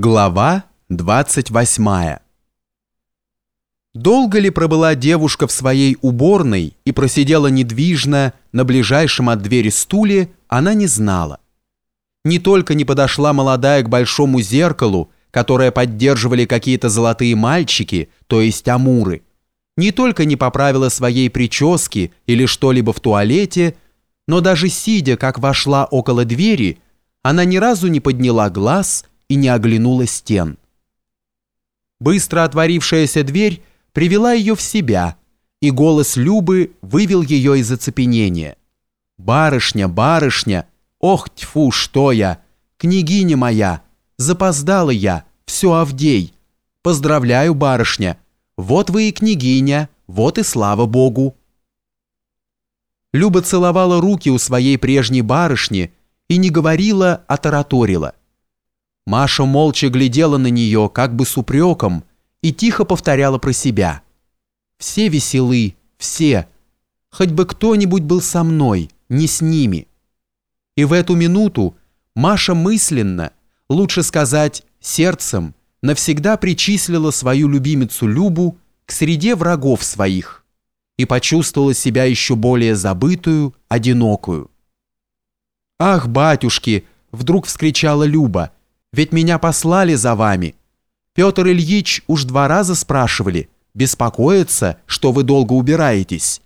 Глава 28 Долго ли пробыла девушка в своей уборной и просидела недвижно на ближайшем от двери стуле, она не знала. Не только не подошла молодая к большому зеркалу, которое поддерживали какие-то золотые мальчики, то есть амуры, не только не поправила своей прически или что-либо в туалете, но даже сидя, как вошла около двери, она ни разу не подняла глаз и не оглянула стен. Быстро отворившаяся дверь привела ее в себя, и голос Любы вывел ее из оцепенения. «Барышня, барышня! Ох, тьфу, что я! Княгиня моя! Запоздала я! Все Авдей! Поздравляю, барышня! Вот вы и княгиня, вот и слава Богу!» Люба целовала руки у своей прежней барышни и не говорила, а тараторила. Маша молча глядела на нее, как бы с упреком, и тихо повторяла про себя. «Все веселы, все. Хоть бы кто-нибудь был со мной, не с ними». И в эту минуту Маша мысленно, лучше сказать, сердцем, навсегда причислила свою любимицу Любу к среде врагов своих и почувствовала себя еще более забытую, одинокую. «Ах, батюшки!» — вдруг вскричала Люба — ведь меня послали за вами. Петр Ильич уж два раза спрашивали, беспокоятся, что вы долго убираетесь.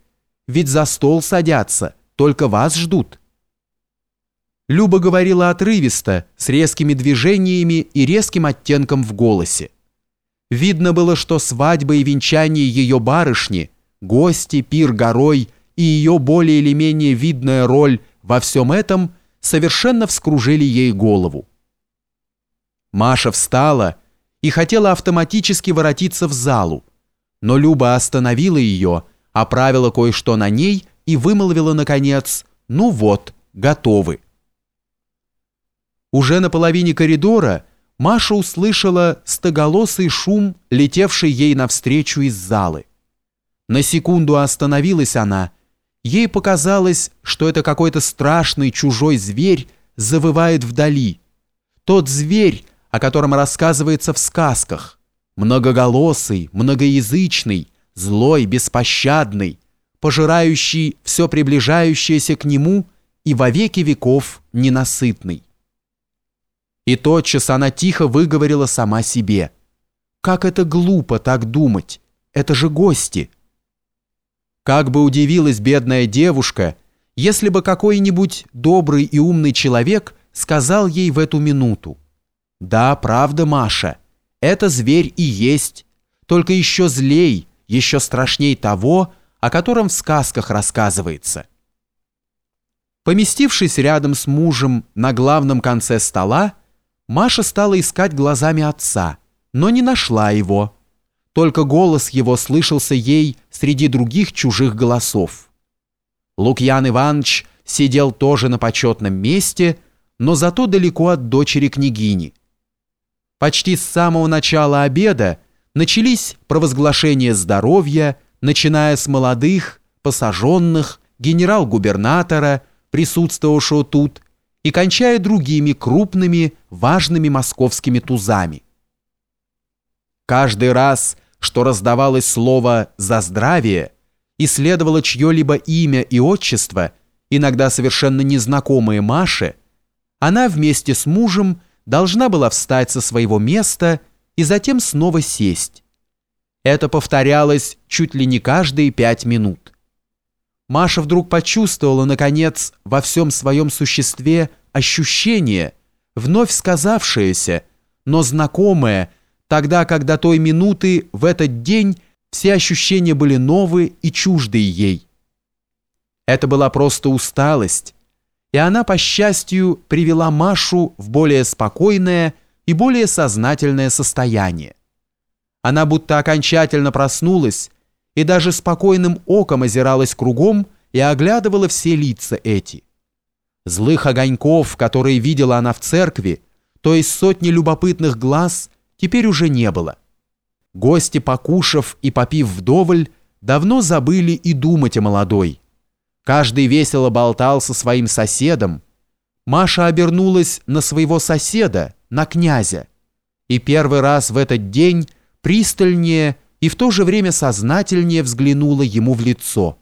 Ведь за стол садятся, только вас ждут». Люба говорила отрывисто, с резкими движениями и резким оттенком в голосе. Видно было, что свадьба и венчание ее барышни, гости, пир горой и ее более или менее видная роль во всем этом совершенно вскружили ей голову. Маша встала и хотела автоматически воротиться в залу, но Люба остановила ее, оправила кое-что на ней и вымолвила, наконец, «Ну вот, готовы». Уже на половине коридора Маша услышала стоголосый шум, летевший ей навстречу из залы. На секунду остановилась она. Ей показалось, что это какой-то страшный чужой зверь завывает вдали. Тот зверь, о котором рассказывается в сказках. Многоголосый, многоязычный, злой, беспощадный, пожирающий все приближающееся к нему и во веки веков ненасытный. И тотчас она тихо выговорила сама себе. «Как это глупо так думать! Это же гости!» Как бы удивилась бедная девушка, если бы какой-нибудь добрый и умный человек сказал ей в эту минуту да, правда, Маша. Это зверь и есть. Только еще злей, еще страшней того, о котором в сказках рассказывается. Поместившись рядом с мужем на главном конце стола, Маша стала искать глазами отца, но не нашла его. Только голос его слышался ей среди других чужих голосов. Лукьян Иванович сидел тоже на почетном месте, но зато далеко от дочери княгини – Почти с самого начала обеда начались провозглашения здоровья, начиная с молодых, посаженных, генерал-губернатора, присутствовавшего тут, и кончая другими крупными, важными московскими тузами. Каждый раз, что раздавалось слово «за здравие», и следовало чье-либо имя и отчество, иногда совершенно незнакомые Маше, она вместе с мужем – должна была встать со своего места и затем снова сесть. Это повторялось чуть ли не каждые пять минут. Маша вдруг почувствовала, наконец, во всем своем существе ощущение, вновь сказавшееся, но знакомое, тогда, когда той минуты в этот день все ощущения были новые и чуждые ей. Это была просто усталость, и она, по счастью, привела Машу в более спокойное и более сознательное состояние. Она будто окончательно проснулась и даже спокойным оком озиралась кругом и оглядывала все лица эти. Злых огоньков, которые видела она в церкви, то есть сотни любопытных глаз, теперь уже не было. Гости, покушав и попив вдоволь, давно забыли и думать о молодой. Каждый весело болтал со своим соседом. Маша обернулась на своего соседа, на князя, и первый раз в этот день пристальнее и в то же время сознательнее взглянула ему в лицо –